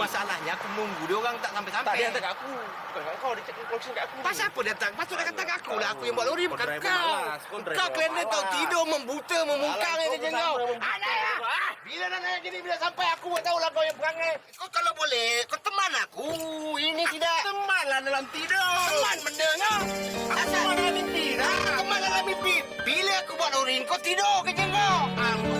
Masalahnya aku nunggu dia orang tak sampai sampai. Tak dia hantar kat aku. Bukan kat kau dia cakap kat aku. Pasal apa dia tak? Pasal dia kata kat aku lah aku yang buat lori bukan kau. Kau kena tahu tidur membuta memungkang ini jengau. Anak ah. ah. Bila nak naik gini bila sampai aku buat tahu lah kau yang perangai. Kau kalau boleh kau teman aku. Ini tidak. Temanlah dalam tidur. Teman benda kau. Teman dalam mimpi. Teman dalam mimpi. Bila aku buat lori kau tidur ke jengau. Aku ah,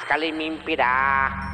sekali mimpi dah.